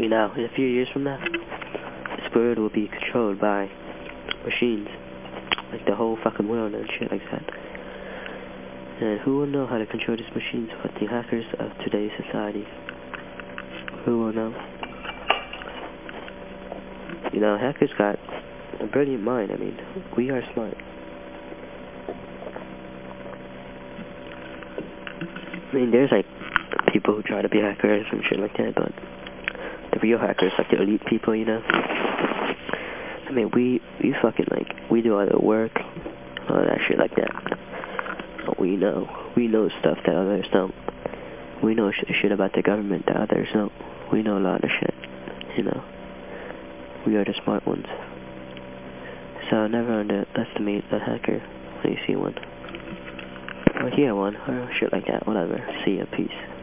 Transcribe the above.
You know, in a few years from now, this world will be controlled by machines. Like the whole fucking world and shit like that. And who will know how to control these machines but the hackers of today's society? Who will know? You know, hackers got a brilliant mind. I mean, we are smart. I mean, there's like people who try to be hackers and shit like that, but the real hackers, like the elite people, you know? I mean, we, we fucking like, we do all the work, all that shit like that. But we know, we know stuff that others don't. We know sh shit about the government that others don't. We know a lot of shit, you know? We are the smart ones. So never underestimate a hacker when you see one. Oh, or hear one, or shit like that, whatever. See ya, peace.